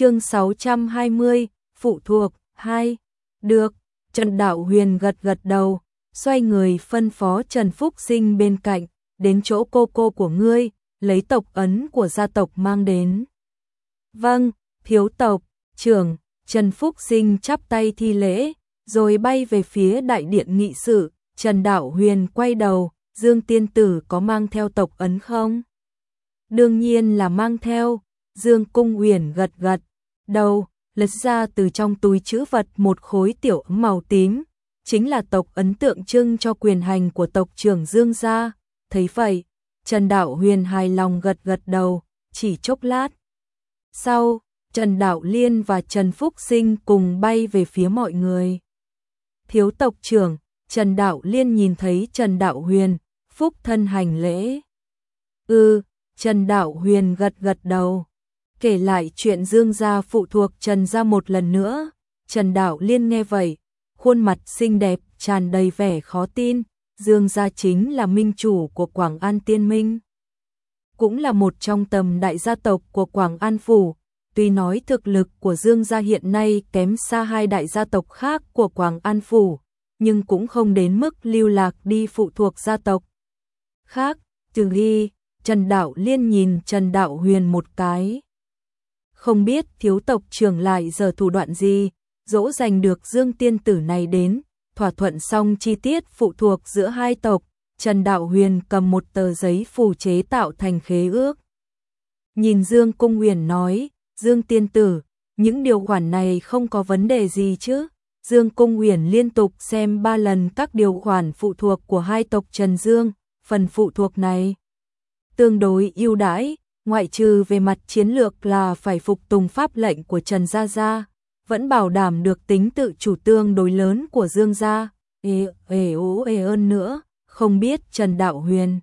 chương 620, phụ thuộc, 2. Được, Trần Đạo Huyền gật gật đầu, xoay người phân phó Trần Phúc Sinh bên cạnh, đến chỗ cô cô của ngươi, lấy tộc ấn của gia tộc mang đến. Vâng, thiếu tộc, trưởng, Trần Phúc Sinh chắp tay thi lễ, rồi bay về phía đại điện nghị sự, Trần Đạo Huyền quay đầu, Dương Tiên Tử có mang theo tộc ấn không? Đương nhiên là mang theo, Dương Cung Huyền gật gật, đầu, lật ra từ trong túi chữ vật một khối tiểu ấm màu tím, chính là tộc ấn tượng trưng cho quyền hành của tộc trưởng Dương gia. Thấy vậy, Trần Đạo Huyền hài lòng gật gật đầu, chỉ chốc lát. Sau, Trần Đạo Liên và Trần Phúc Sinh cùng bay về phía mọi người. Thiếu tộc trưởng, Trần Đạo Liên nhìn thấy Trần Đạo Huyền, phúc thân hành lễ. Ừ, Trần Đạo Huyền gật gật đầu. Kể lại chuyện Dương gia phụ thuộc Trần gia một lần nữa, Trần Đạo Liên nghe vậy, khuôn mặt xinh đẹp, tràn đầy vẻ khó tin, Dương gia chính là minh chủ của Quảng An Tiên Minh. Cũng là một trong tầm đại gia tộc của Quảng An Phủ, tuy nói thực lực của Dương gia hiện nay kém xa hai đại gia tộc khác của Quảng An Phủ, nhưng cũng không đến mức lưu lạc đi phụ thuộc gia tộc. Khác, từ ghi, Trần Đạo Liên nhìn Trần Đạo Huyền một cái. Không biết thiếu tộc trưởng lại giờ thủ đoạn gì, dỗ dành được Dương Tiên Tử này đến, thỏa thuận xong chi tiết phụ thuộc giữa hai tộc, Trần Đạo Huyền cầm một tờ giấy phù chế tạo thành khế ước. Nhìn Dương Cung Huyền nói, Dương Tiên Tử, những điều khoản này không có vấn đề gì chứ? Dương Cung Huyền liên tục xem ba lần các điều khoản phụ thuộc của hai tộc Trần Dương, phần phụ thuộc này tương đối ưu đãi, ngoại trừ về mặt chiến lược là phải phục tùng pháp lệnh của Trần Gia Gia, vẫn bảo đảm được tính tự chủ tương đối lớn của Dương Gia, ê ê ố ê ơn nữa, không biết Trần Đạo Huyền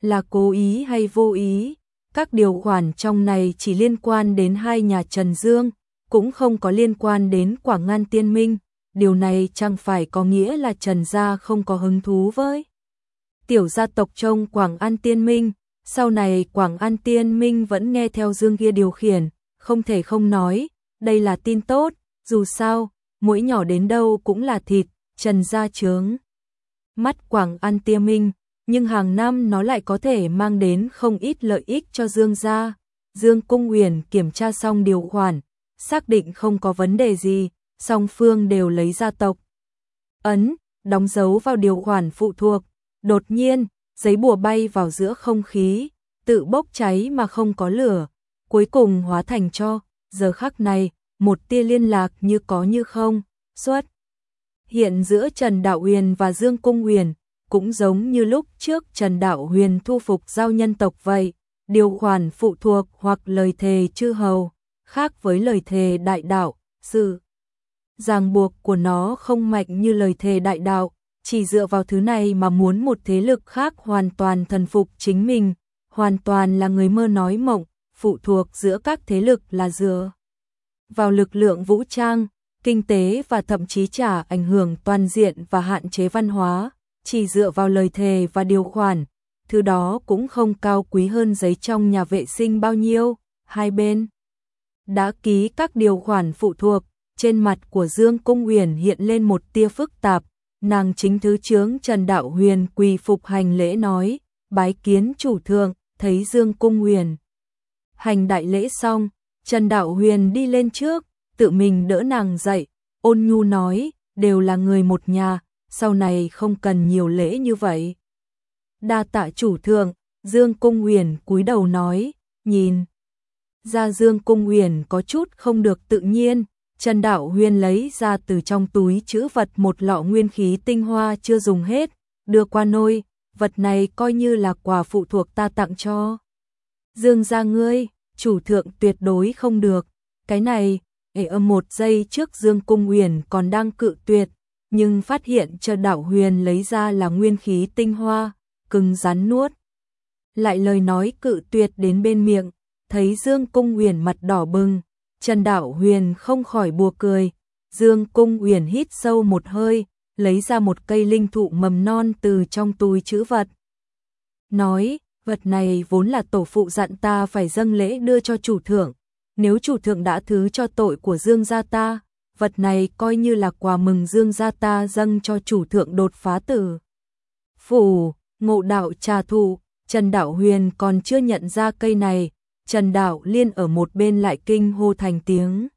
là cố ý hay vô ý, các điều khoản trong này chỉ liên quan đến hai nhà Trần Dương, cũng không có liên quan đến Quảng Ngan Tiên Minh, điều này chẳng phải có nghĩa là Trần Gia không có hứng thú với. Tiểu gia tộc trong Quảng An Tiên Minh, sau này Quảng An Tiên Minh vẫn nghe theo Dương kia điều khiển, không thể không nói, đây là tin tốt, dù sao, mũi nhỏ đến đâu cũng là thịt, Trần Gia trướng. Mắt Quảng An Tiên Minh, nhưng hàng năm nó lại có thể mang đến không ít lợi ích cho Dương gia. Dương Cung uyển kiểm tra xong điều khoản, xác định không có vấn đề gì, song phương đều lấy gia tộc. Ấn, đóng dấu vào điều khoản phụ thuộc, đột nhiên, giấy bùa bay vào giữa không khí, tự bốc cháy mà không có lửa, cuối cùng hóa thành cho, giờ khắc này, một tia liên lạc như có như không, xuất. Hiện giữa Trần Đạo Huyền và Dương Cung Huyền, cũng giống như lúc trước Trần Đạo Huyền thu phục giao nhân tộc vậy, điều khoản phụ thuộc hoặc lời thề chư hầu, khác với lời thề đại đạo, sự ràng buộc của nó không mạnh như lời thề đại đạo, chỉ dựa vào thứ này mà muốn một thế lực khác hoàn toàn thần phục chính mình, hoàn toàn là người mơ nói mộng, phụ thuộc giữa các thế lực là dựa vào lực lượng vũ trang, kinh tế và thậm chí trả ảnh hưởng toàn diện và hạn chế văn hóa, chỉ dựa vào lời thề và điều khoản, thứ đó cũng không cao quý hơn giấy trong nhà vệ sinh bao nhiêu, hai bên đã ký các điều khoản phụ thuộc, trên mặt của Dương Cung Uyển hiện lên một tia phức tạp, nàng chính thứ chướng Trần Đạo Huyền quỳ phục hành lễ nói, bái kiến chủ thượng, thấy Dương Cung Huyền. Hành đại lễ xong, Trần Đạo Huyền đi lên trước, tự mình đỡ nàng dậy, ôn nhu nói, đều là người một nhà, sau này không cần nhiều lễ như vậy. Đa tạ chủ thượng, Dương Cung Huyền cúi đầu nói, nhìn. Ra Dương Cung Huyền có chút không được tự nhiên, Trần Đạo Huyên lấy ra từ trong túi chữ vật một lọ nguyên khí tinh hoa chưa dùng hết, đưa qua nôi, vật này coi như là quà phụ thuộc ta tặng cho. Dương gia ngươi, chủ thượng tuyệt đối không được, cái này, ở âm một giây trước Dương Cung Huyền còn đang cự tuyệt, nhưng phát hiện Trần Đạo Huyền lấy ra là nguyên khí tinh hoa, cứng rắn nuốt. Lại lời nói cự tuyệt đến bên miệng, thấy Dương Cung Huyền mặt đỏ bừng, Trần Đạo Huyền không khỏi bùa cười, Dương Cung Huyền hít sâu một hơi, lấy ra một cây linh thụ mầm non từ trong túi chữ vật. Nói, vật này vốn là tổ phụ dặn ta phải dâng lễ đưa cho chủ thượng, nếu chủ thượng đã thứ cho tội của Dương gia ta, vật này coi như là quà mừng Dương gia ta dâng cho chủ thượng đột phá tử. Phủ, ngộ đạo trà thụ, Trần Đạo Huyền còn chưa nhận ra cây này, Trần Đạo Liên ở một bên lại kinh hô thành tiếng.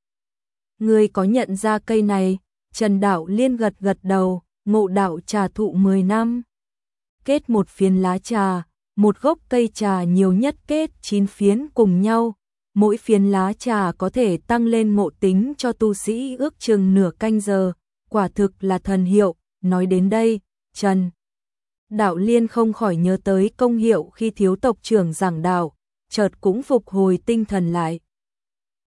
Người có nhận ra cây này, Trần Đạo Liên gật gật đầu, ngộ đạo trà thụ 10 năm. Kết một phiến lá trà, một gốc cây trà nhiều nhất kết 9 phiến cùng nhau, mỗi phiến lá trà có thể tăng lên ngộ tính cho tu sĩ ước chừng nửa canh giờ, quả thực là thần hiệu, nói đến đây, Trần. Đạo Liên không khỏi nhớ tới công hiệu khi thiếu tộc trưởng giảng đạo, chợt cũng phục hồi tinh thần lại.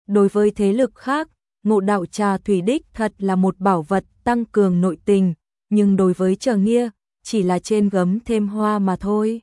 Đối với thế lực khác, ngộ đạo trà thủy đích thật là một bảo vật tăng cường nội tình, nhưng đối với Trờ Nghĩa, chỉ là trên gấm thêm hoa mà thôi.